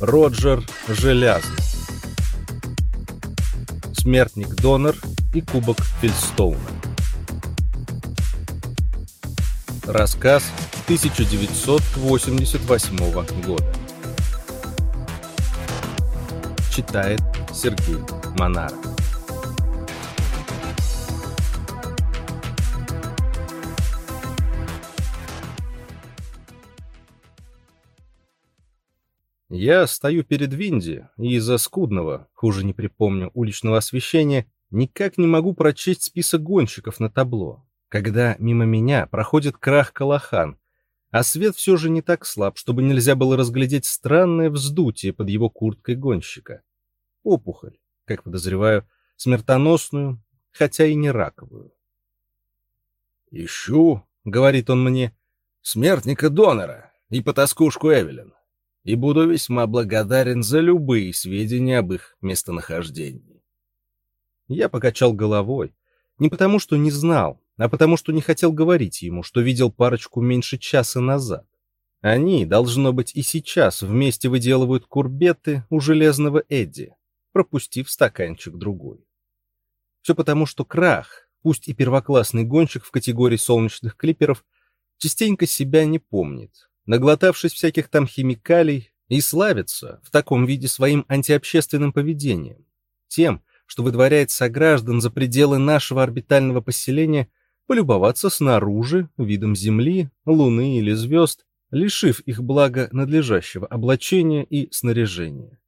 Роджер Желязный. Смертник-донор и кубок Фельстоуна. Рассказ 1988 года. Читает Сергей Монаров. Я стою перед Винди, и из-за скудного, хуже не припомню, уличного освещения, никак не могу прочесть список гонщиков на табло, когда мимо меня проходит крах Калахан, а свет все же не так слаб, чтобы нельзя было разглядеть странное вздутие под его курткой гонщика. Опухоль, как подозреваю, смертоносную, хотя и не раковую. «Ищу», — говорит он мне, — «смертника-донора и потаскушку Эвелин и буду весьма благодарен за любые сведения об их местонахождении. Я покачал головой, не потому что не знал, а потому что не хотел говорить ему, что видел парочку меньше часа назад. Они, должно быть, и сейчас вместе выделывают курбеты у железного Эдди, пропустив стаканчик другой. Все потому, что Крах, пусть и первоклассный гонщик в категории солнечных клиперов, частенько себя не помнит, наглотавшись всяких там химикалий, и славится в таком виде своим антиобщественным поведением, тем, что выдворяет сограждан за пределы нашего орбитального поселения полюбоваться снаружи видом Земли, Луны или звезд, лишив их блага надлежащего облачения и снаряжения.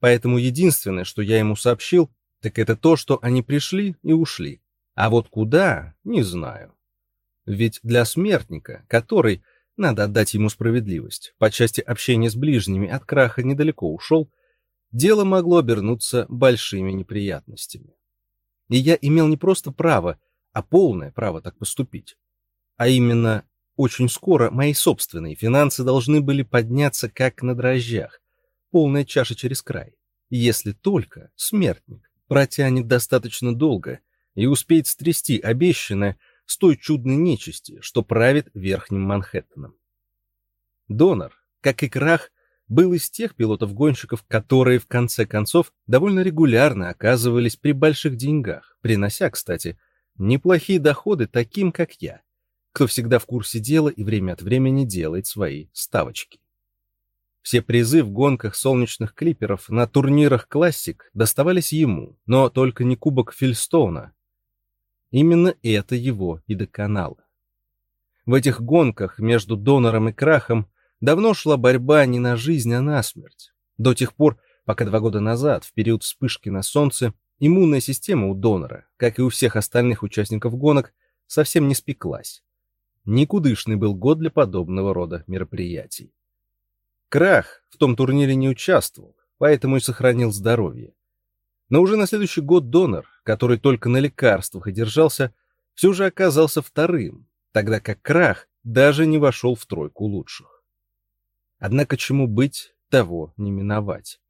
Поэтому единственное, что я ему сообщил, так это то, что они пришли и ушли. А вот куда, не знаю. Ведь для смертника, который надо отдать ему справедливость. По части общения с ближними от краха недалеко ушел. Дело могло обернуться большими неприятностями. И я имел не просто право, а полное право так поступить. А именно, очень скоро мои собственные финансы должны были подняться как на дрожжах, полная чаша через край. Если только смертник протянет достаточно долго и успеет стрясти обещанное с той чудной нечисти, что правит Верхним Манхэттеном. Донор, как и Крах, был из тех пилотов-гонщиков, которые, в конце концов, довольно регулярно оказывались при больших деньгах, принося, кстати, неплохие доходы таким, как я, кто всегда в курсе дела и время от времени делает свои ставочки. Все призы в гонках солнечных клиперов на турнирах классик доставались ему, но только не кубок Фильстоуна, Именно это его и доконало. В этих гонках между донором и крахом давно шла борьба не на жизнь, а на смерть. До тех пор, пока два года назад, в период вспышки на Солнце, иммунная система у донора, как и у всех остальных участников гонок, совсем не спеклась. Никудышный был год для подобного рода мероприятий. Крах в том турнире не участвовал, поэтому и сохранил здоровье. Но уже на следующий год донор, который только на лекарствах и держался, все же оказался вторым, тогда как крах даже не вошел в тройку лучших. Однако чему быть, того не миновать.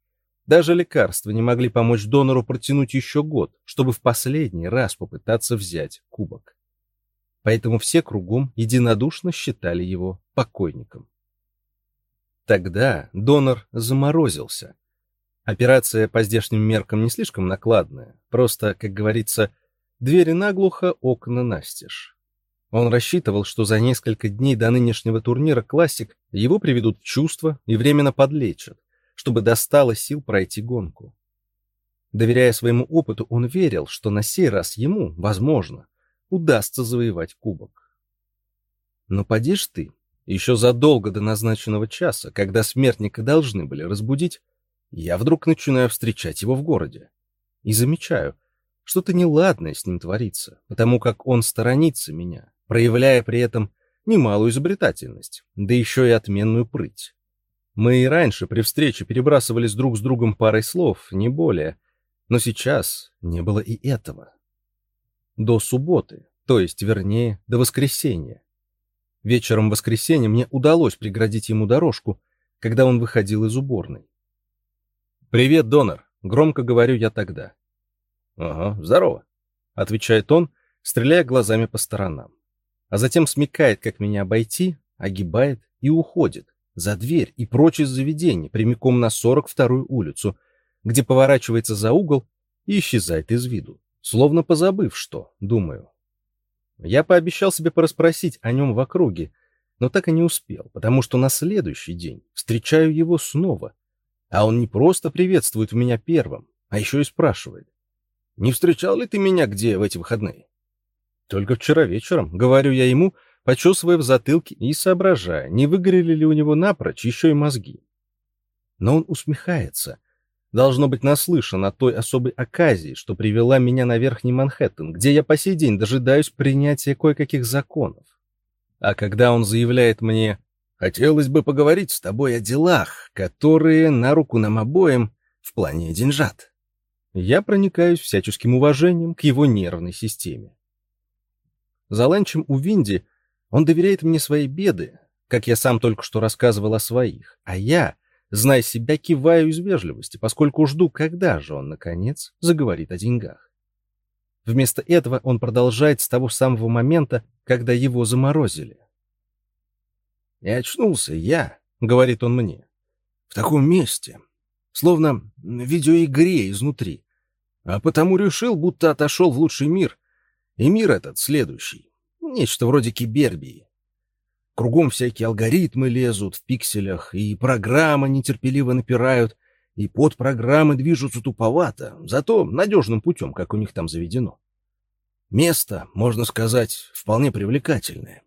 Даже лекарства не могли помочь донору протянуть еще год, чтобы в последний раз попытаться взять кубок. Поэтому все кругом единодушно считали его покойником. Тогда донор заморозился — Операция по здешним меркам не слишком накладная, просто, как говорится, двери наглухо, окна настежь. Он рассчитывал, что за несколько дней до нынешнего турнира «Классик» его приведут в чувство и временно подлечат, чтобы достало сил пройти гонку. Доверяя своему опыту, он верил, что на сей раз ему, возможно, удастся завоевать кубок. Но поди ж ты, еще задолго до назначенного часа, когда смертника должны были разбудить, я вдруг начинаю встречать его в городе. И замечаю, что-то неладное с ним творится, потому как он сторонится меня, проявляя при этом немалую изобретательность, да еще и отменную прыть. Мы и раньше при встрече перебрасывались друг с другом парой слов, не более, но сейчас не было и этого. До субботы, то есть, вернее, до воскресенья. Вечером воскресенья мне удалось преградить ему дорожку, когда он выходил из уборной. «Привет, донор», — громко говорю я тогда. «Ага, здорово», — отвечает он, стреляя глазами по сторонам. А затем смекает, как меня обойти, огибает и уходит, за дверь и прочь из заведения, прямиком на 42-ю улицу, где поворачивается за угол и исчезает из виду, словно позабыв что, думаю. Я пообещал себе порасспросить о нем в округе, но так и не успел, потому что на следующий день встречаю его снова. А он не просто приветствует меня первым, а еще и спрашивает. «Не встречал ли ты меня где в эти выходные?» Только вчера вечером, говорю я ему, почесывая в затылке и соображая, не выгорели ли у него напрочь еще и мозги. Но он усмехается. Должно быть наслышан о той особой оказии, что привела меня на Верхний Манхэттен, где я по сей день дожидаюсь принятия кое-каких законов. А когда он заявляет мне «Хотелось бы поговорить с тобой о делах, которые на руку нам обоим в плане деньжат», я проникаюсь всяческим уважением к его нервной системе. За ланчем у Винди он доверяет мне свои беды, как я сам только что рассказывал о своих, а я, зная себя, киваю из вежливости, поскольку жду, когда же он, наконец, заговорит о деньгах. Вместо этого он продолжает с того самого момента, когда его заморозили. «И очнулся я», — говорит он мне, — «в таком месте, словно в видеоигре изнутри, а потому решил, будто отошел в лучший мир, и мир этот следующий, нечто вроде кибербии. Кругом всякие алгоритмы лезут в пикселях, и программы нетерпеливо напирают, и подпрограммы движутся туповато, зато надежным путем, как у них там заведено. Место, можно сказать, вполне привлекательное.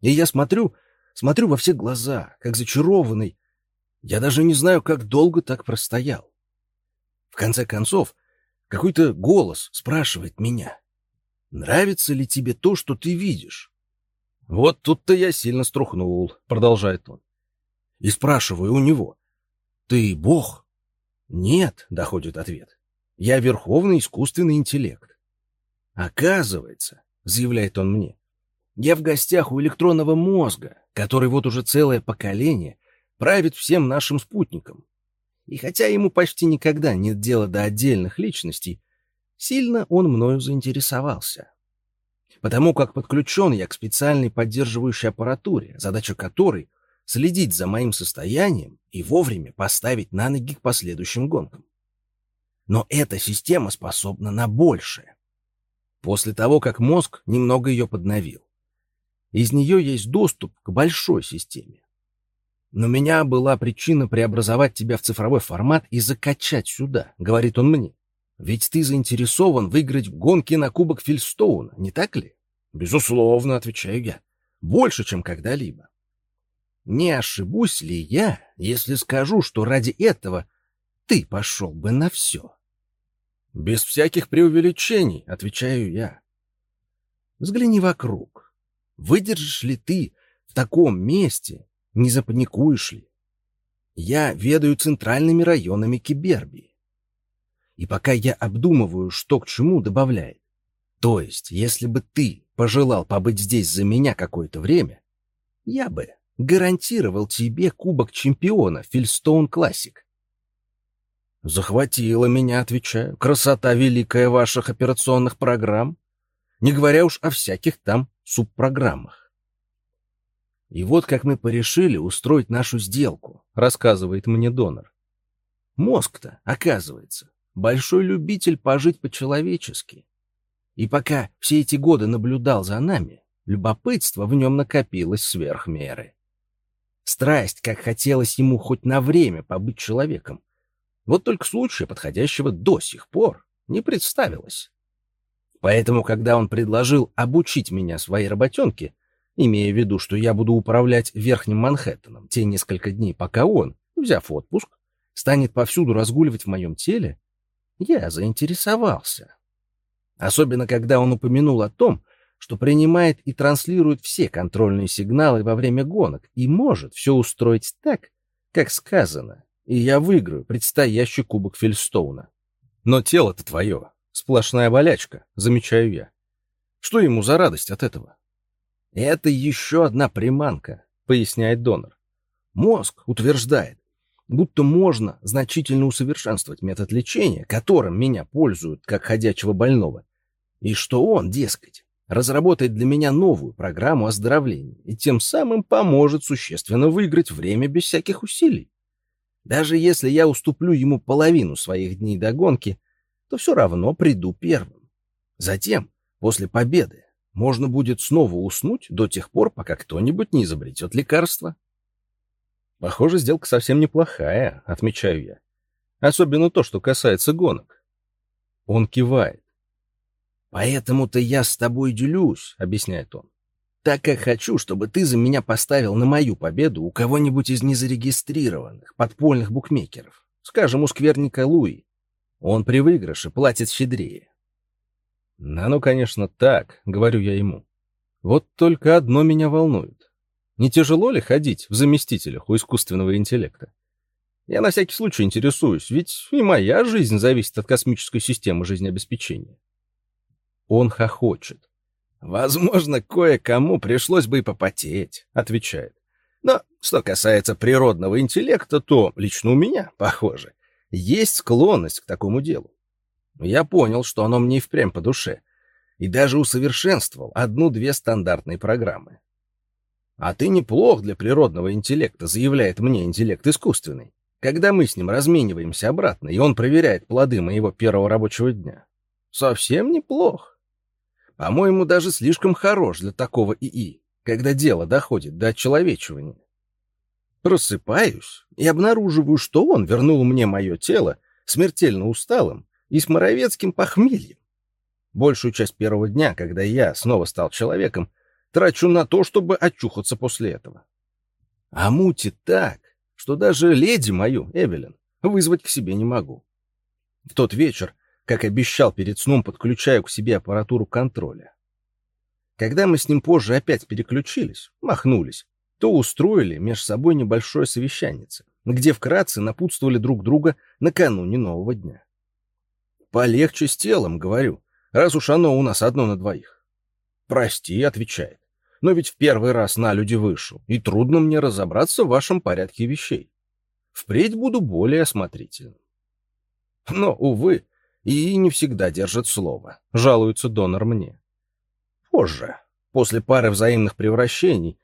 И я смотрю, смотрю во все глаза, как зачарованный. Я даже не знаю, как долго так простоял. В конце концов, какой-то голос спрашивает меня, «Нравится ли тебе то, что ты видишь?» Вот тут-то я сильно струхнул, продолжает он. И спрашиваю у него, «Ты бог?» «Нет», — доходит ответ. «Я верховный искусственный интеллект». «Оказывается», — заявляет он мне, «я в гостях у электронного мозга, который вот уже целое поколение правит всем нашим спутникам. И хотя ему почти никогда нет дела до отдельных личностей, сильно он мною заинтересовался. Потому как подключен я к специальной поддерживающей аппаратуре, задача которой следить за моим состоянием и вовремя поставить на ноги к последующим гонкам. Но эта система способна на большее. После того, как мозг немного ее подновил. Из нее есть доступ к большой системе. Но меня была причина преобразовать тебя в цифровой формат и закачать сюда, говорит он мне. Ведь ты заинтересован выиграть в гонке на Кубок Фильстоуна, не так ли? Безусловно, отвечаю я. Больше, чем когда-либо. Не ошибусь ли я, если скажу, что ради этого ты пошел бы на все? Без всяких преувеличений, отвечаю я. Взгляни вокруг. Выдержишь ли ты в таком месте, не запаникуешь ли? Я ведаю центральными районами Кибербии. И пока я обдумываю, что к чему, добавляет. То есть, если бы ты пожелал побыть здесь за меня какое-то время, я бы гарантировал тебе Кубок Чемпиона Фильстоун Классик. Захватила меня, отвечаю, красота великая ваших операционных программ, не говоря уж о всяких там субпрограммах. И вот как мы порешили устроить нашу сделку, рассказывает мне донор. Мозг-то, оказывается, большой любитель пожить по-человечески. И пока все эти годы наблюдал за нами, любопытство в нем накопилось сверх меры. Страсть, как хотелось ему хоть на время побыть человеком. Вот только случая подходящего до сих пор не представилось. Поэтому, когда он предложил обучить меня своей работенке, имея в виду, что я буду управлять Верхним Манхэттеном те несколько дней, пока он, взяв отпуск, станет повсюду разгуливать в моем теле, я заинтересовался. Особенно, когда он упомянул о том, что принимает и транслирует все контрольные сигналы во время гонок и может все устроить так, как сказано, и я выиграю предстоящий кубок Фельстоуна. Но тело-то твое, сплошная болячка, замечаю я. Что ему за радость от этого? Это еще одна приманка, поясняет донор. Мозг утверждает, будто можно значительно усовершенствовать метод лечения, которым меня пользуют как ходячего больного, и что он, дескать, разработает для меня новую программу оздоровления и тем самым поможет существенно выиграть время без всяких усилий. Даже если я уступлю ему половину своих дней до гонки, то все равно приду первым. Затем, после победы, можно будет снова уснуть до тех пор, пока кто-нибудь не изобретет лекарство. Похоже, сделка совсем неплохая, отмечаю я. Особенно то, что касается гонок. Он кивает. «Поэтому-то я с тобой делюсь», — объясняет он. «Так как хочу, чтобы ты за меня поставил на мою победу у кого-нибудь из незарегистрированных, подпольных букмекеров. Скажем, у скверника Луи. Он при выигрыше платит щедрее». «Да ну, конечно, так», — говорю я ему. «Вот только одно меня волнует. Не тяжело ли ходить в заместителях у искусственного интеллекта? Я на всякий случай интересуюсь, ведь и моя жизнь зависит от космической системы жизнеобеспечения. Он хохочет. «Возможно, кое-кому пришлось бы и попотеть», — отвечает. «Но что касается природного интеллекта, то лично у меня, похоже, есть склонность к такому делу. Я понял, что оно мне и впрямь по душе, и даже усовершенствовал одну-две стандартные программы. «А ты неплох для природного интеллекта», — заявляет мне интеллект искусственный, когда мы с ним размениваемся обратно, и он проверяет плоды моего первого рабочего дня. Совсем неплох. По-моему, даже слишком хорош для такого ИИ, когда дело доходит до человечивания. Просыпаюсь и обнаруживаю, что он вернул мне мое тело смертельно усталым и с моровецким похмельем. Большую часть первого дня, когда я снова стал человеком, трачу на то, чтобы очухаться после этого. А мутит так, что даже леди мою, Эвелин, вызвать к себе не могу. В тот вечер как обещал перед сном, подключаю к себе аппаратуру контроля. Когда мы с ним позже опять переключились, махнулись, то устроили меж собой небольшое совещание, где вкратце напутствовали друг друга накануне нового дня. «Полегче с телом», — говорю, раз уж оно у нас одно на двоих. «Прости», — отвечает, — «но ведь в первый раз на люди вышел, и трудно мне разобраться в вашем порядке вещей. Впредь буду более осмотрительным». Но, увы, и не всегда держит слово, жалуется донор мне. Позже, после пары взаимных превращений,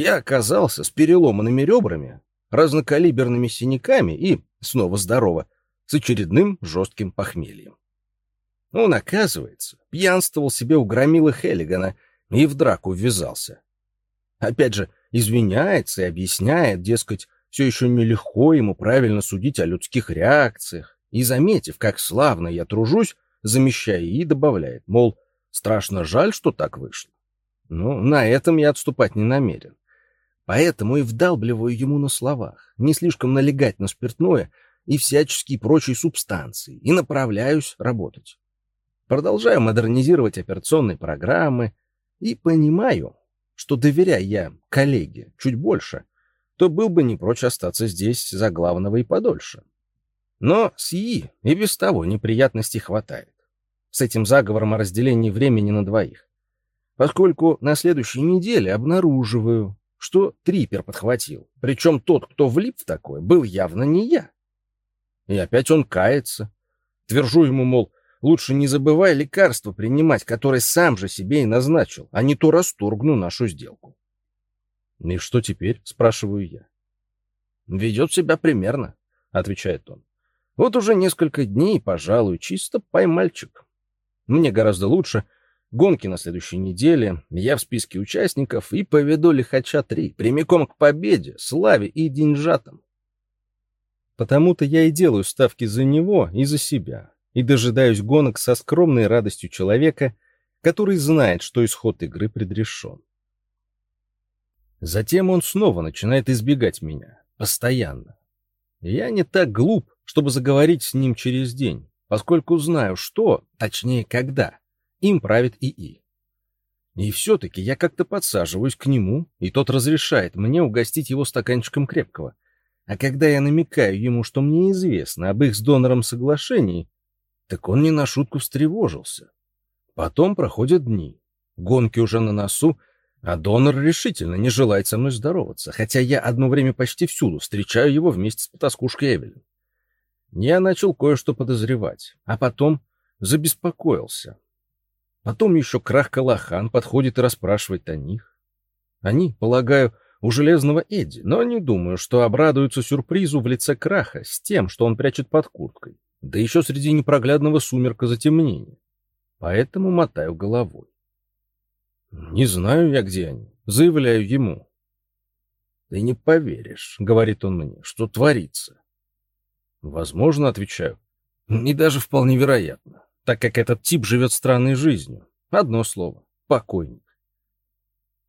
я оказался с переломанными ребрами, разнокалиберными синяками и, снова здорово, с очередным жестким похмельем. Он, оказывается, пьянствовал себе у громилы Хеллигана и в драку ввязался. Опять же, извиняется и объясняет, дескать, все еще нелегко ему правильно судить о людских реакциях, и, заметив, как славно я тружусь, замещая и добавляет, мол, страшно жаль, что так вышло. Ну, на этом я отступать не намерен. Поэтому и вдалбливаю ему на словах, не слишком налегать на спиртное и всяческие прочие субстанции, и направляюсь работать. Продолжаю модернизировать операционные программы и понимаю, что, доверяя я коллеге чуть больше, то был бы не прочь остаться здесь за главного и подольше. Но с ИИ и без того неприятностей хватает. С этим заговором о разделении времени на двоих. Поскольку на следующей неделе обнаруживаю, что трипер подхватил. Причем тот, кто влип в такое, был явно не я. И опять он кается. Твержу ему, мол, лучше не забывай лекарства принимать, которое сам же себе и назначил, а не то расторгну нашу сделку. «И что теперь?» — спрашиваю я. «Ведет себя примерно», — отвечает он. Вот уже несколько дней, пожалуй, чисто поймальчик. Мне гораздо лучше. Гонки на следующей неделе, я в списке участников и поведу лихача три, прямиком к победе, славе и деньжатам. Потому-то я и делаю ставки за него и за себя, и дожидаюсь гонок со скромной радостью человека, который знает, что исход игры предрешен. Затем он снова начинает избегать меня, постоянно. Я не так глуп, чтобы заговорить с ним через день, поскольку знаю, что, точнее, когда, им правит ИИ. И все-таки я как-то подсаживаюсь к нему, и тот разрешает мне угостить его стаканчиком крепкого. А когда я намекаю ему, что мне известно об их с донором соглашении, так он не на шутку встревожился. Потом проходят дни. Гонки уже на носу, а донор решительно не желает со мной здороваться, хотя я одно время почти всюду встречаю его вместе с потаскушкой Эвелин я начал кое-что подозревать, а потом забеспокоился. Потом еще Крах Калахан подходит и расспрашивает о них. Они, полагаю, у Железного Эдди, но не думаю, что обрадуются сюрпризу в лице Краха с тем, что он прячет под курткой, да еще среди непроглядного сумерка затемнения. Поэтому мотаю головой. Не знаю я, где они. Заявляю ему. Ты не поверишь, говорит он мне, что творится. Возможно, отвечаю. Не даже вполне вероятно, так как этот тип живет странной жизнью. Одно слово — покойник.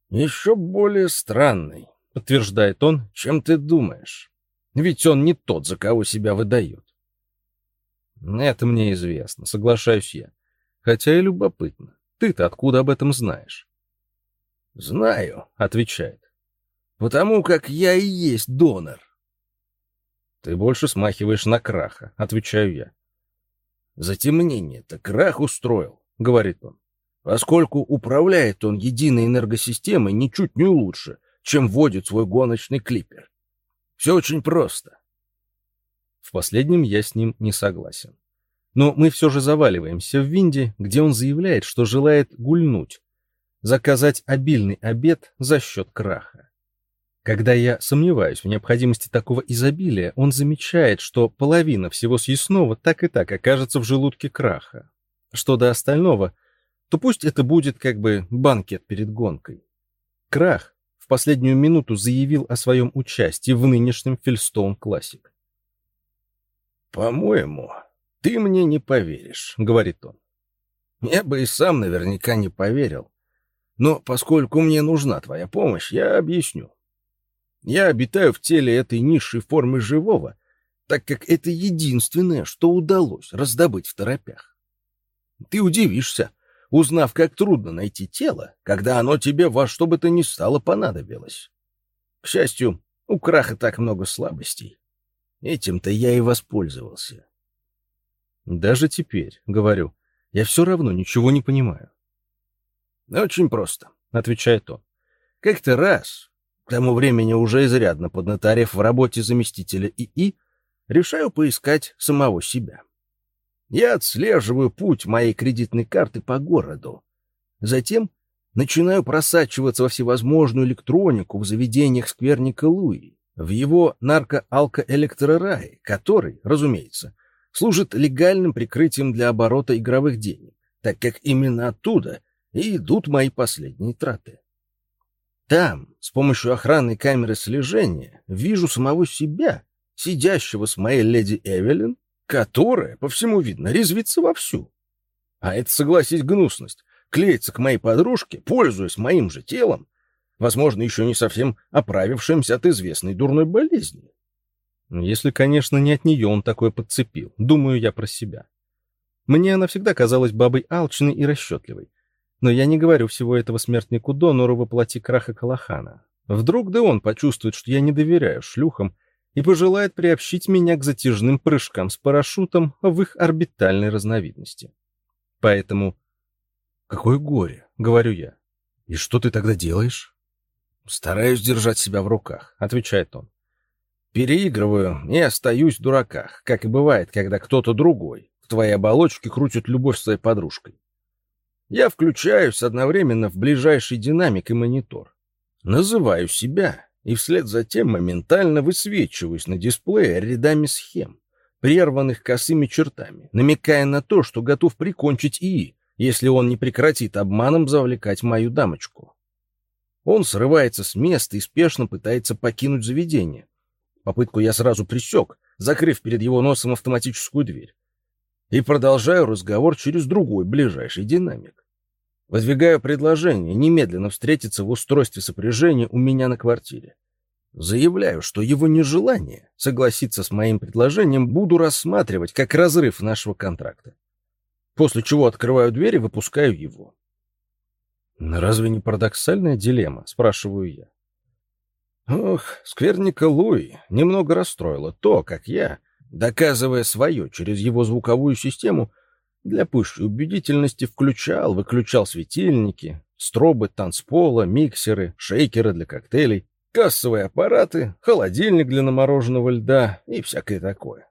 Еще более странный, подтверждает он, чем ты думаешь. Ведь он не тот, за кого себя выдает. Это мне известно, соглашаюсь я. Хотя и любопытно. Ты-то откуда об этом знаешь? Знаю, отвечает. Потому как я и есть донор. Ты больше смахиваешь на краха, отвечаю я. Затемнение-то крах устроил, говорит он, поскольку управляет он единой энергосистемой ничуть не лучше, чем водит свой гоночный клипер. Все очень просто. В последнем я с ним не согласен. Но мы все же заваливаемся в Винде, где он заявляет, что желает гульнуть, заказать обильный обед за счет краха. Когда я сомневаюсь в необходимости такого изобилия, он замечает, что половина всего съестного так и так окажется в желудке краха. Что до остального, то пусть это будет как бы банкет перед гонкой. Крах в последнюю минуту заявил о своем участии в нынешнем Фельстоун Классик. «По-моему, ты мне не поверишь», — говорит он. «Я бы и сам наверняка не поверил, но поскольку мне нужна твоя помощь, я объясню. Я обитаю в теле этой низшей формы живого, так как это единственное, что удалось раздобыть в торопях. Ты удивишься, узнав, как трудно найти тело, когда оно тебе во что бы то ни стало понадобилось. К счастью, у краха так много слабостей. Этим-то я и воспользовался. Даже теперь, говорю, я все равно ничего не понимаю. Очень просто, отвечает он. Как-то раз, к тому времени уже изрядно поднаторев в работе заместителя ИИ, решаю поискать самого себя. Я отслеживаю путь моей кредитной карты по городу. Затем начинаю просачиваться во всевозможную электронику в заведениях скверника Луи, в его нарко-алко-электрорае, который, разумеется, служит легальным прикрытием для оборота игровых денег, так как именно оттуда и идут мои последние траты. Там, с помощью охранной камеры слежения, вижу самого себя, сидящего с моей леди Эвелин, которая, по всему видно, резвится вовсю. А это, согласись, гнусность. Клеится к моей подружке, пользуясь моим же телом, возможно, еще не совсем оправившимся от известной дурной болезни. Если, конечно, не от нее он такое подцепил, думаю я про себя. Мне она всегда казалась бабой алчной и расчетливой, но я не говорю всего этого смертнику Донору воплоти краха Калахана. Вдруг да он почувствует, что я не доверяю шлюхам и пожелает приобщить меня к затяжным прыжкам с парашютом в их орбитальной разновидности. Поэтому... Какое горе, говорю я. И что ты тогда делаешь? Стараюсь держать себя в руках, отвечает он. Переигрываю и остаюсь в дураках, как и бывает, когда кто-то другой в твоей оболочке крутит любовь своей подружкой. Я включаюсь одновременно в ближайший динамик и монитор. Называю себя, и вслед за тем моментально высвечиваюсь на дисплее рядами схем, прерванных косыми чертами, намекая на то, что готов прикончить ИИ, если он не прекратит обманом завлекать мою дамочку. Он срывается с места и спешно пытается покинуть заведение. Попытку я сразу пресек, закрыв перед его носом автоматическую дверь. И продолжаю разговор через другой ближайший динамик. Выдвигаю предложение немедленно встретиться в устройстве сопряжения у меня на квартире. Заявляю, что его нежелание согласиться с моим предложением буду рассматривать как разрыв нашего контракта. После чего открываю дверь и выпускаю его. «Разве не парадоксальная дилемма?» — спрашиваю я. Ох, скверника Луи немного расстроило то, как я, доказывая свое через его звуковую систему, для пущей убедительности включал, выключал светильники, стробы танцпола, миксеры, шейкеры для коктейлей, кассовые аппараты, холодильник для намороженного льда и всякое такое.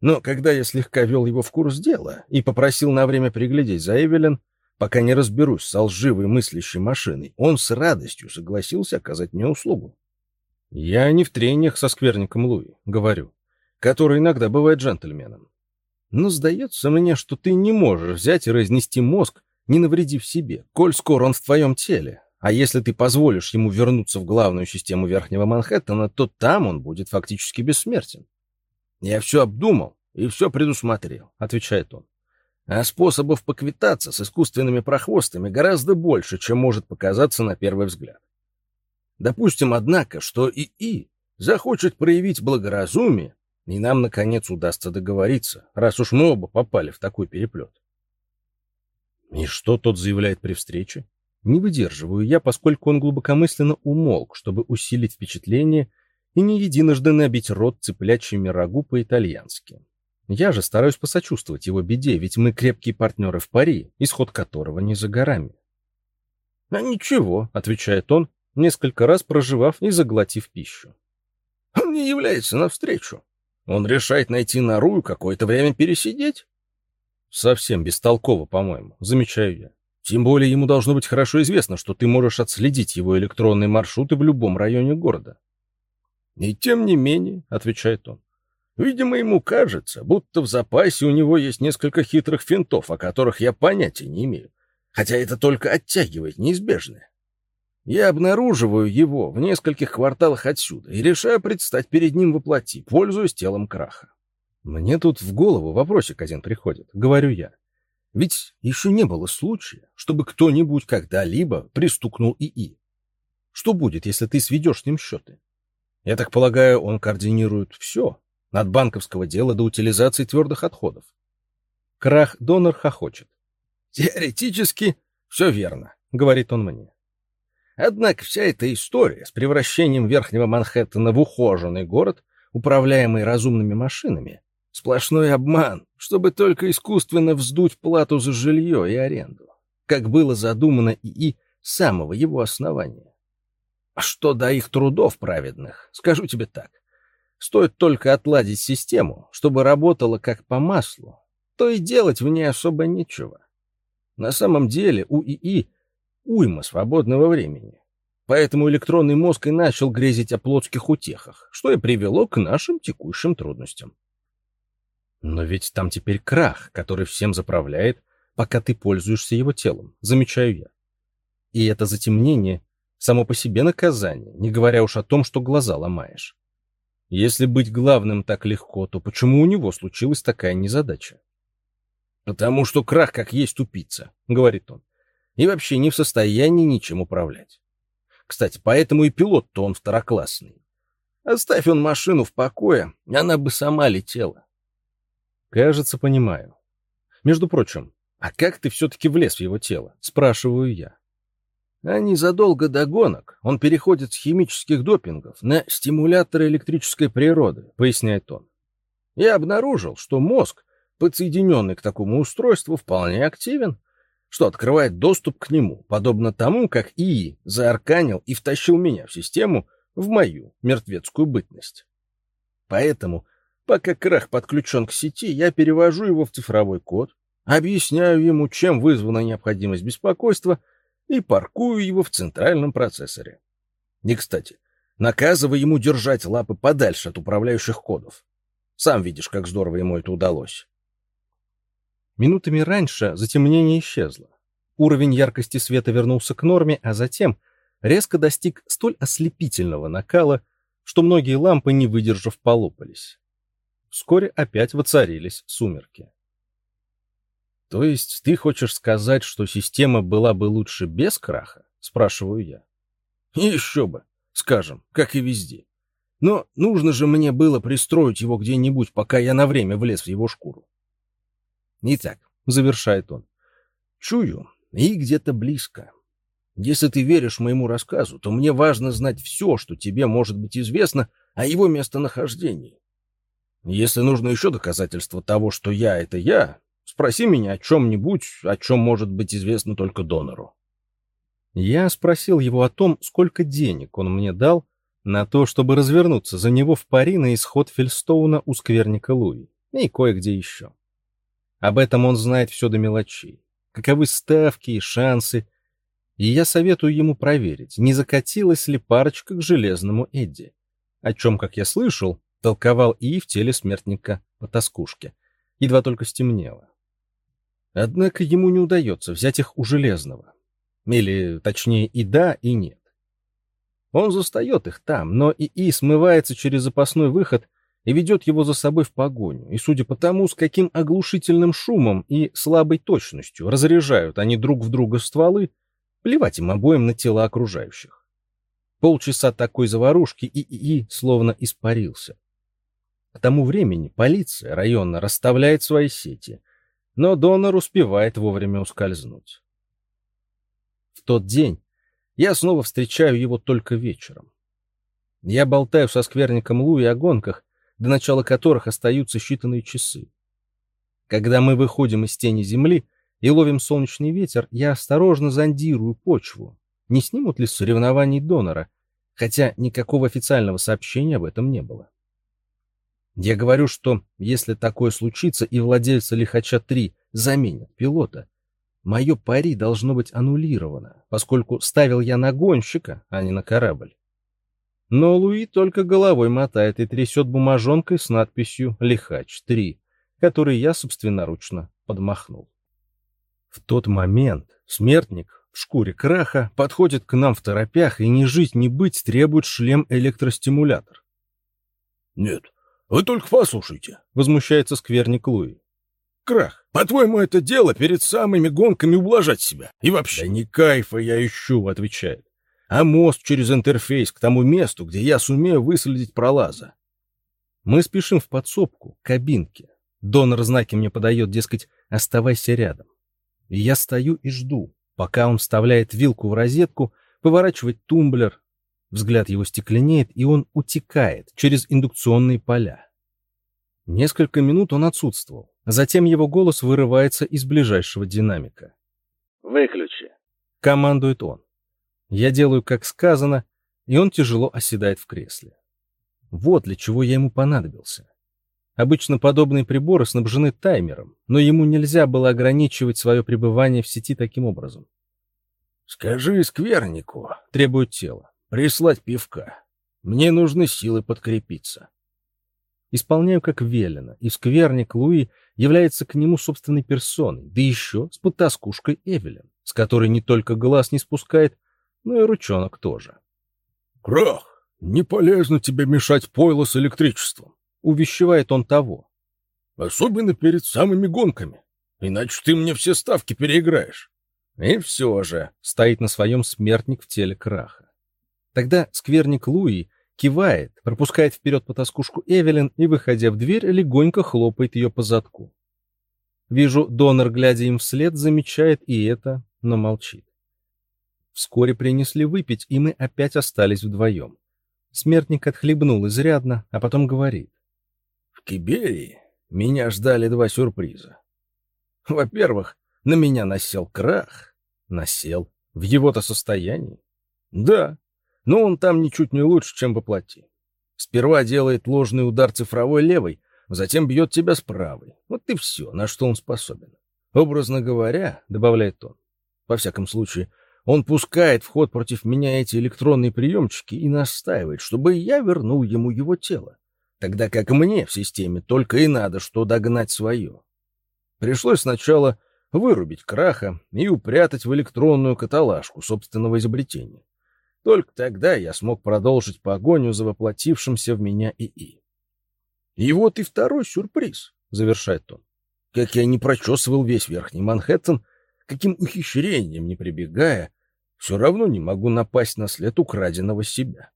Но когда я слегка вел его в курс дела и попросил на время приглядеть за Эвелин, пока не разберусь с лживой мыслящей машиной, он с радостью согласился оказать мне услугу. Я не в трениях со скверником Луи, говорю, который иногда бывает джентльменом. Но сдается мне, что ты не можешь взять и разнести мозг, не навредив себе, коль скоро он в твоем теле. А если ты позволишь ему вернуться в главную систему Верхнего Манхэттена, то там он будет фактически бессмертен. Я все обдумал и все предусмотрел, отвечает он. А способов поквитаться с искусственными прохвостами гораздо больше, чем может показаться на первый взгляд. Допустим, однако, что ИИ захочет проявить благоразумие, и нам, наконец, удастся договориться, раз уж мы оба попали в такой переплет. И что тот заявляет при встрече? Не выдерживаю я, поскольку он глубокомысленно умолк, чтобы усилить впечатление и не единожды набить рот цыплячьими рагу по-итальянски. Я же стараюсь посочувствовать его беде, ведь мы крепкие партнеры в пари, исход которого не за горами. — А ничего, — отвечает он, несколько раз проживав и заглотив пищу. — Он не является навстречу. Он решает найти нору и какое-то время пересидеть. Совсем бестолково, по-моему, замечаю я. Тем более ему должно быть хорошо известно, что ты можешь отследить его электронные маршруты в любом районе города. — И тем не менее, — отвечает он, Видимо, ему кажется, будто в запасе у него есть несколько хитрых финтов, о которых я понятия не имею, хотя это только оттягивает неизбежное. Я обнаруживаю его в нескольких кварталах отсюда и решаю предстать перед ним воплоти, пользуясь телом краха. Мне тут в голову вопросик один приходит, говорю я. Ведь еще не было случая, чтобы кто-нибудь когда-либо пристукнул ИИ. Что будет, если ты сведешь с ним счеты? Я так полагаю, он координирует все, от банковского дела до утилизации твердых отходов. Крах донор хохочет. Теоретически все верно, говорит он мне. Однако вся эта история с превращением Верхнего Манхэттена в ухоженный город, управляемый разумными машинами, сплошной обман, чтобы только искусственно вздуть плату за жилье и аренду, как было задумано ИИ с самого его основания. А что до их трудов праведных, скажу тебе так. Стоит только отладить систему, чтобы работала как по маслу, то и делать в ней особо нечего. На самом деле у ИИ уйма свободного времени. Поэтому электронный мозг и начал грезить о плотских утехах, что и привело к нашим текущим трудностям. Но ведь там теперь крах, который всем заправляет, пока ты пользуешься его телом, замечаю я. И это затемнение само по себе наказание, не говоря уж о том, что глаза ломаешь. Если быть главным так легко, то почему у него случилась такая незадача? «Потому что крах как есть тупица», — говорит он, «и вообще не в состоянии ничем управлять. Кстати, поэтому и пилот-то он второклассный. Оставь он машину в покое, она бы сама летела». «Кажется, понимаю. Между прочим, а как ты все-таки влез в его тело?» — спрашиваю я. А незадолго до гонок он переходит с химических допингов на стимуляторы электрической природы, поясняет он. Я обнаружил, что мозг, подсоединенный к такому устройству, вполне активен, что открывает доступ к нему, подобно тому, как ИИ заарканил и втащил меня в систему в мою мертвецкую бытность. Поэтому, пока крах подключен к сети, я перевожу его в цифровой код, объясняю ему, чем вызвана необходимость беспокойства — и паркую его в центральном процессоре. И, кстати, наказывай ему держать лапы подальше от управляющих кодов. Сам видишь, как здорово ему это удалось. Минутами раньше затемнение исчезло. Уровень яркости света вернулся к норме, а затем резко достиг столь ослепительного накала, что многие лампы, не выдержав, полопались. Вскоре опять воцарились сумерки. То есть ты хочешь сказать, что система была бы лучше без краха? Спрашиваю я. Еще бы, скажем, как и везде. Но нужно же мне было пристроить его где-нибудь, пока я на время влез в его шкуру. Итак, завершает он, чую, и где-то близко. Если ты веришь моему рассказу, то мне важно знать все, что тебе может быть известно о его местонахождении. Если нужно еще доказательство того, что я — это я, Спроси меня о чем-нибудь, о чем может быть известно только донору. Я спросил его о том, сколько денег он мне дал на то, чтобы развернуться за него в пари на исход Фельстоуна у скверника Луи и кое-где еще. Об этом он знает все до мелочей. каковы ставки и шансы, и я советую ему проверить, не закатилась ли парочка к железному Эдди, о чем, как я слышал, толковал и в теле смертника по тоскушке, едва только стемнело. Однако ему не удается взять их у железного. Или, точнее, и да, и нет. Он застает их там, но ИИ смывается через запасной выход и ведет его за собой в погоню. И судя по тому, с каким оглушительным шумом и слабой точностью разряжают они друг в друга стволы, плевать им обоим на тела окружающих. Полчаса такой заварушки и ИИ словно испарился. К тому времени полиция района расставляет свои сети, но донор успевает вовремя ускользнуть. В тот день я снова встречаю его только вечером. Я болтаю со скверником Луи о гонках, до начала которых остаются считанные часы. Когда мы выходим из тени земли и ловим солнечный ветер, я осторожно зондирую почву, не снимут ли соревнований донора, хотя никакого официального сообщения об этом не было. Я говорю, что если такое случится и владельца Лихача-3 заменят пилота, мое пари должно быть аннулировано, поскольку ставил я на гонщика, а не на корабль. Но Луи только головой мотает и трясет бумажонкой с надписью «Лихач-3», который я собственноручно подмахнул. В тот момент смертник в шкуре краха подходит к нам в торопях и ни жить, ни быть требует шлем-электростимулятор. «Нет, вы только послушайте», — возмущается скверник Луи. «Крах, по-твоему, это дело перед самыми гонками ублажать себя? И вообще...» «Да не кайфа я ищу», — отвечает а мост через интерфейс к тому месту, где я сумею выследить пролаза. Мы спешим в подсобку, кабинке. Донор знаки мне подает, дескать, оставайся рядом. И я стою и жду, пока он вставляет вилку в розетку, поворачивает тумблер. Взгляд его стекленеет, и он утекает через индукционные поля. Несколько минут он отсутствовал. Затем его голос вырывается из ближайшего динамика. «Выключи», — командует он. Я делаю, как сказано, и он тяжело оседает в кресле. Вот для чего я ему понадобился. Обычно подобные приборы снабжены таймером, но ему нельзя было ограничивать свое пребывание в сети таким образом. «Скажи сквернику», — требует тело, — «прислать пивка. Мне нужны силы подкрепиться». Исполняю как велено, и скверник Луи является к нему собственной персоной, да еще с потаскушкой Эвелин, с которой не только глаз не спускает, ну и ручонок тоже. «Крах, не полезно тебе мешать пойло с электричеством», — увещевает он того. «Особенно перед самыми гонками, иначе ты мне все ставки переиграешь». И все же стоит на своем смертник в теле краха. Тогда скверник Луи кивает, пропускает вперед потаскушку Эвелин и, выходя в дверь, легонько хлопает ее по задку. Вижу, донор, глядя им вслед, замечает и это, но молчит. Вскоре принесли выпить, и мы опять остались вдвоем. Смертник отхлебнул изрядно, а потом говорит. В Киберии меня ждали два сюрприза. Во-первых, на меня насел крах. Насел? В его-то состоянии? Да, но он там ничуть не лучше, чем воплоти. Сперва делает ложный удар цифровой левой, затем бьет тебя с правой. Вот и все, на что он способен. Образно говоря, добавляет он, во всяком случае, он пускает в ход против меня эти электронные приемчики и настаивает, чтобы я вернул ему его тело, тогда как мне в системе только и надо что догнать свое. Пришлось сначала вырубить краха и упрятать в электронную каталажку собственного изобретения. Только тогда я смог продолжить погоню за воплотившимся в меня ИИ. И вот и второй сюрприз, — завершает он. Как я не прочесывал весь Верхний Манхэттен, каким ухищрением не прибегая, все равно не могу напасть на след украденного себя.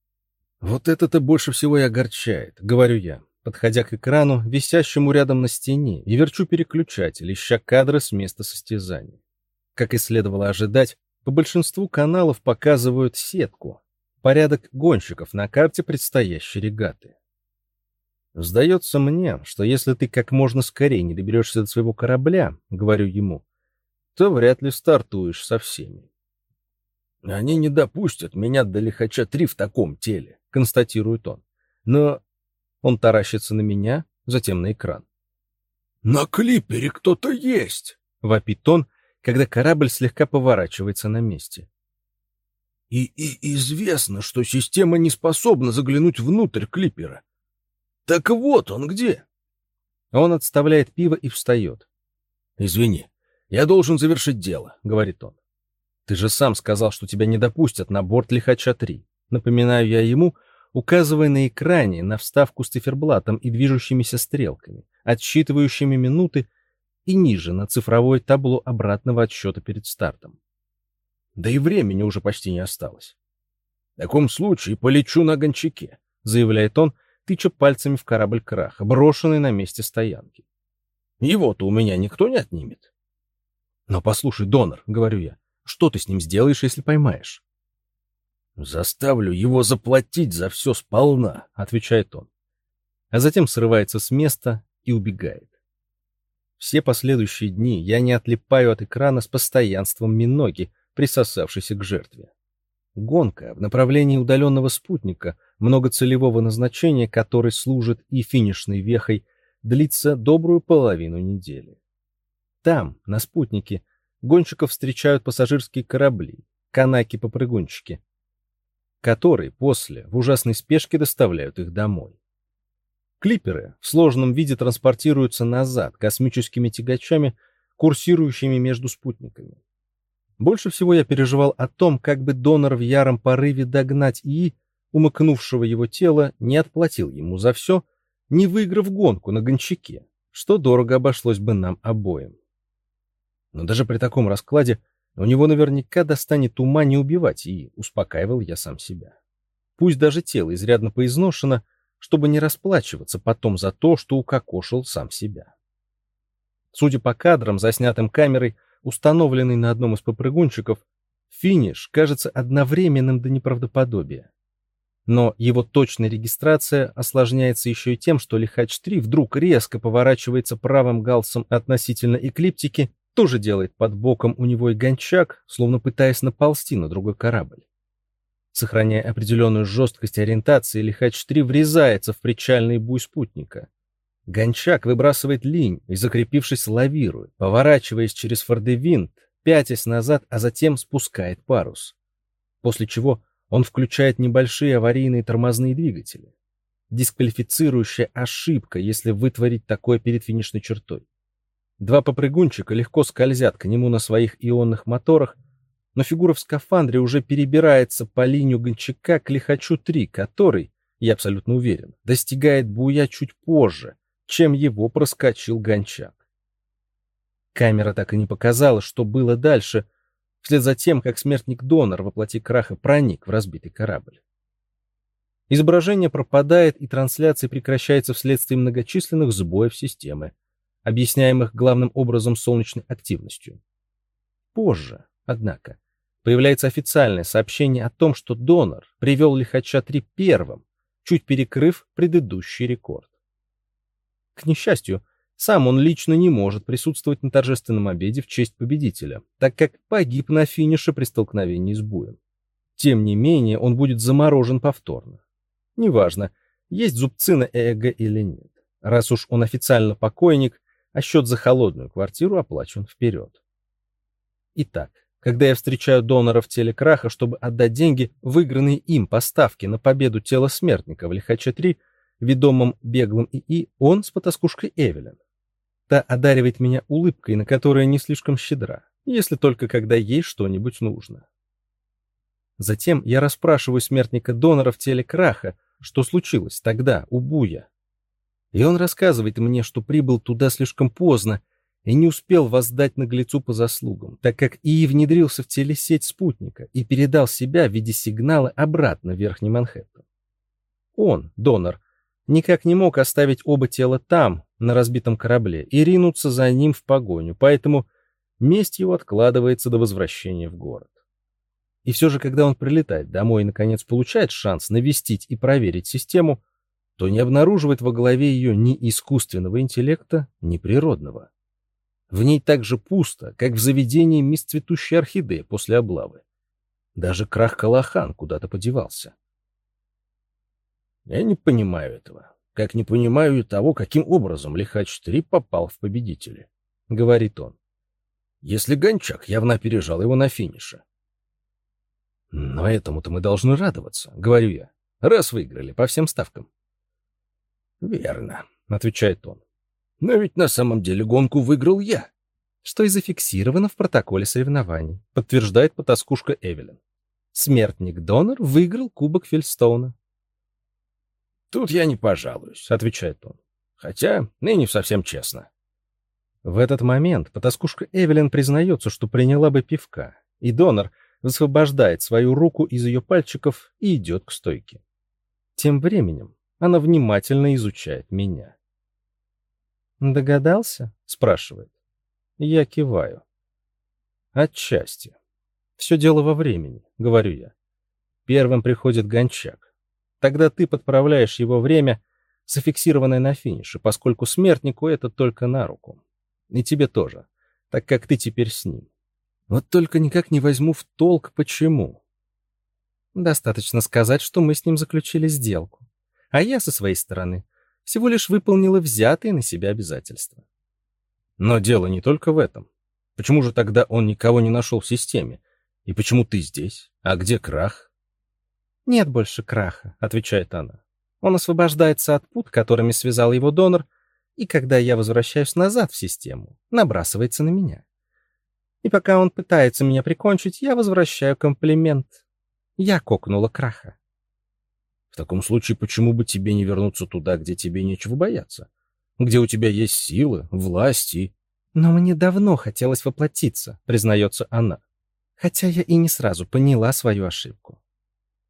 Вот это-то больше всего и огорчает, говорю я, подходя к экрану, висящему рядом на стене, и верчу переключатель, ища кадры с места состязания. Как и следовало ожидать, по большинству каналов показывают сетку, порядок гонщиков на карте предстоящей регаты. Сдается мне, что если ты как можно скорее не доберешься до своего корабля, говорю ему, то вряд ли стартуешь со всеми. Они не допустят меня до лихача-3 в таком теле, констатирует он. Но он таращится на меня, затем на экран. На клипере кто-то есть, вопит он когда корабль слегка поворачивается на месте. И, и известно, что система не способна заглянуть внутрь клипера. Так вот он где. Он отставляет пиво и встает. Извини, я должен завершить дело, говорит он. Ты же сам сказал, что тебя не допустят на борт Лихача-3. Напоминаю я ему, указывая на экране на вставку с циферблатом и движущимися стрелками, отсчитывающими минуты, и ниже на цифровое табло обратного отсчета перед стартом. Да и времени уже почти не осталось. В таком случае полечу на гончаке, заявляет он, тыча пальцами в корабль краха, брошенный на месте стоянки. Его-то у меня никто не отнимет. Но послушай, донор, говорю я, что ты с ним сделаешь, если поймаешь? Заставлю его заплатить за все сполна, отвечает он. А затем срывается с места и убегает. Все последующие дни я не отлипаю от экрана с постоянством миноги, присосавшейся к жертве. Гонка в направлении удаленного спутника, многоцелевого назначения, который служит и финишной вехой, длится добрую половину недели. Там, на спутнике, гонщиков встречают пассажирские корабли, канаки-попрыгунчики, которые после в ужасной спешке доставляют их домой. Клиперы в сложном виде транспортируются назад космическими тягачами, курсирующими между спутниками. Больше всего я переживал о том, как бы донор в яром порыве догнать ИИ, умыкнувшего его тело, не отплатил ему за все, не выиграв гонку на гончаке, что дорого обошлось бы нам обоим. Но даже при таком раскладе у него наверняка достанет ума не убивать, и успокаивал я сам себя. Пусть даже тело изрядно поизношено, чтобы не расплачиваться потом за то, что укокошил сам себя. Судя по кадрам, заснятым камерой, установленный на одном из попрыгунчиков, финиш кажется одновременным до неправдоподобия. Но его точная регистрация осложняется еще и тем, что Лихач-3 вдруг резко поворачивается правым галсом относительно эклиптики, тоже делает под боком у него и гончак, словно пытаясь наползти на другой корабль. Сохраняя определенную жесткость ориентации, Лихач-3 врезается в причальный буй спутника. Гончак выбрасывает линь и, закрепившись, лавирует, поворачиваясь через фордевинт, пятясь назад, а затем спускает парус. После чего он включает небольшие аварийные тормозные двигатели. Дисквалифицирующая ошибка, если вытворить такое перед финишной чертой. Два попрыгунчика легко скользят к нему на своих ионных моторах, но фигура в скафандре уже перебирается по линию гончака к лихачу-3, который, я абсолютно уверен, достигает буя чуть позже, чем его проскочил гончак. Камера так и не показала, что было дальше, вслед за тем, как смертник-донор во плоти краха проник в разбитый корабль. Изображение пропадает, и трансляция прекращается вследствие многочисленных сбоев системы, объясняемых главным образом солнечной активностью. Позже, однако, появляется официальное сообщение о том, что донор привел Лихача-3 первым, чуть перекрыв предыдущий рекорд. К несчастью, сам он лично не может присутствовать на торжественном обеде в честь победителя, так как погиб на финише при столкновении с Буем. Тем не менее, он будет заморожен повторно. Неважно, есть зубцы на эго или нет. Раз уж он официально покойник, а счет за холодную квартиру оплачен вперед. Итак, когда я встречаю донора в теле краха, чтобы отдать деньги, выигранные им поставки на победу тела смертника в Лихаче-3, ведомым беглым ИИ, он с потаскушкой Эвелин. Та одаривает меня улыбкой, на которая не слишком щедра, если только когда ей что-нибудь нужно. Затем я расспрашиваю смертника донора в теле краха, что случилось тогда, у Буя. И он рассказывает мне, что прибыл туда слишком поздно и не успел воздать наглецу по заслугам, так как ИИ внедрился в телесеть спутника и передал себя в виде сигнала обратно в Верхний Манхэттен. Он, донор, никак не мог оставить оба тела там, на разбитом корабле, и ринуться за ним в погоню, поэтому месть его откладывается до возвращения в город. И все же, когда он прилетает домой и, наконец, получает шанс навестить и проверить систему, то не обнаруживает во главе ее ни искусственного интеллекта, ни природного. В ней так же пусто, как в заведении мисс цветущей орхидеи после облавы. Даже крах Калахан куда-то подевался. Я не понимаю этого. Как не понимаю и того, каким образом Лихач-3 попал в победители, — говорит он. если Гончак явно опережал его на финише. Но этому-то мы должны радоваться, говорю я, раз выиграли по всем ставкам. Верно, отвечает он. Но ведь на самом деле гонку выиграл я. Что и зафиксировано в протоколе соревнований, подтверждает потаскушка Эвелин. Смертник Донор выиграл кубок Фельстоуна. Тут я не пожалуюсь, отвечает он. Хотя и не совсем честно. В этот момент потаскушка Эвелин признается, что приняла бы пивка, и Донор высвобождает свою руку из ее пальчиков и идет к стойке. Тем временем она внимательно изучает меня. «Догадался?» — спрашивает. Я киваю. «Отчасти. Все дело во времени», — говорю я. Первым приходит гончак. Тогда ты подправляешь его время, зафиксированное на финише, поскольку смертнику это только на руку. И тебе тоже, так как ты теперь с ним. Вот только никак не возьму в толк, почему. Достаточно сказать, что мы с ним заключили сделку. А я, со своей стороны, всего лишь выполнила взятые на себя обязательства. Но дело не только в этом. Почему же тогда он никого не нашел в системе? И почему ты здесь? А где крах? Нет больше краха, отвечает она. Он освобождается от пут, которыми связал его донор, и когда я возвращаюсь назад в систему, набрасывается на меня. И пока он пытается меня прикончить, я возвращаю комплимент. Я кокнула краха. В таком случае, почему бы тебе не вернуться туда, где тебе нечего бояться? Где у тебя есть силы, власть и... Но мне давно хотелось воплотиться, признается она. Хотя я и не сразу поняла свою ошибку.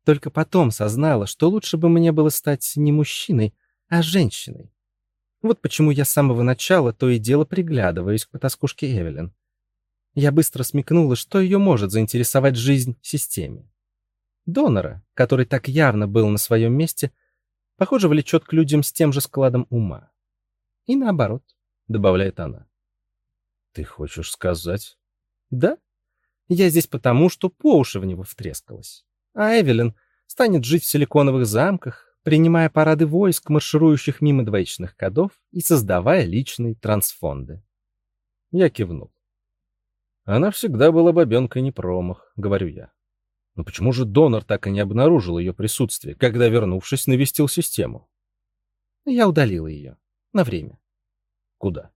Только потом сознала, что лучше бы мне было стать не мужчиной, а женщиной. Вот почему я с самого начала то и дело приглядываюсь к потаскушке Эвелин. Я быстро смекнула, что ее может заинтересовать жизнь в системе. Донора, который так явно был на своем месте, похоже, влечет к людям с тем же складом ума. И наоборот, добавляет она. Ты хочешь сказать? Да. Я здесь потому, что по уши в него втрескалась. А Эвелин станет жить в силиконовых замках, принимая парады войск, марширующих мимо двоичных кодов и создавая личные трансфонды. Я кивнул. Она всегда была бабенкой не промах, говорю я. Но почему же донор так и не обнаружил ее присутствие, когда, вернувшись, навестил систему? Я удалила ее. На время. Куда?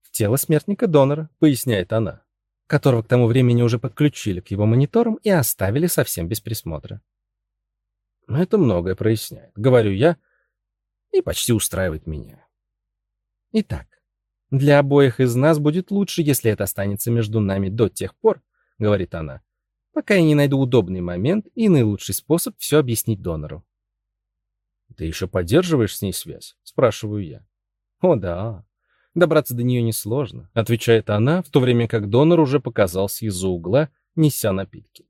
В тело смертника донора, поясняет она, которого к тому времени уже подключили к его мониторам и оставили совсем без присмотра. Это многое проясняет, говорю я, и почти устраивает меня. Итак, для обоих из нас будет лучше, если это останется между нами до тех пор, говорит она, пока я не найду удобный момент и наилучший способ все объяснить донору. «Ты еще поддерживаешь с ней связь?» — спрашиваю я. «О, да. Добраться до нее несложно», — отвечает она, в то время как донор уже показался из-за угла, неся напитки.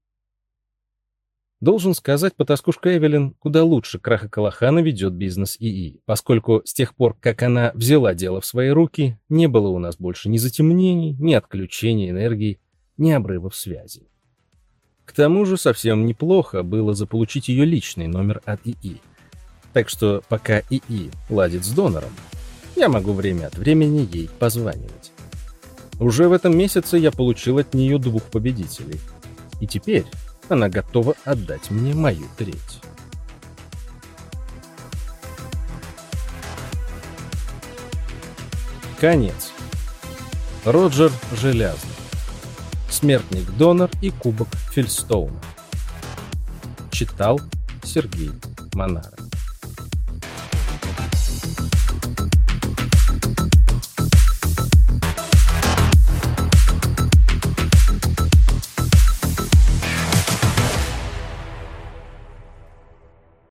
Должен сказать, потаскушка Эвелин куда лучше Краха Калахана ведет бизнес ИИ, поскольку с тех пор, как она взяла дело в свои руки, не было у нас больше ни затемнений, ни отключения энергии, ни обрывов связи. К тому же совсем неплохо было заполучить ее личный номер от ИИ. Так что пока ИИ ладит с донором, я могу время от времени ей позванивать. Уже в этом месяце я получил от нее двух победителей. И теперь она готова отдать мне мою треть. Конец. Роджер Железный. Смертник-донор и кубок Фильстоуна. Читал Сергей Монар.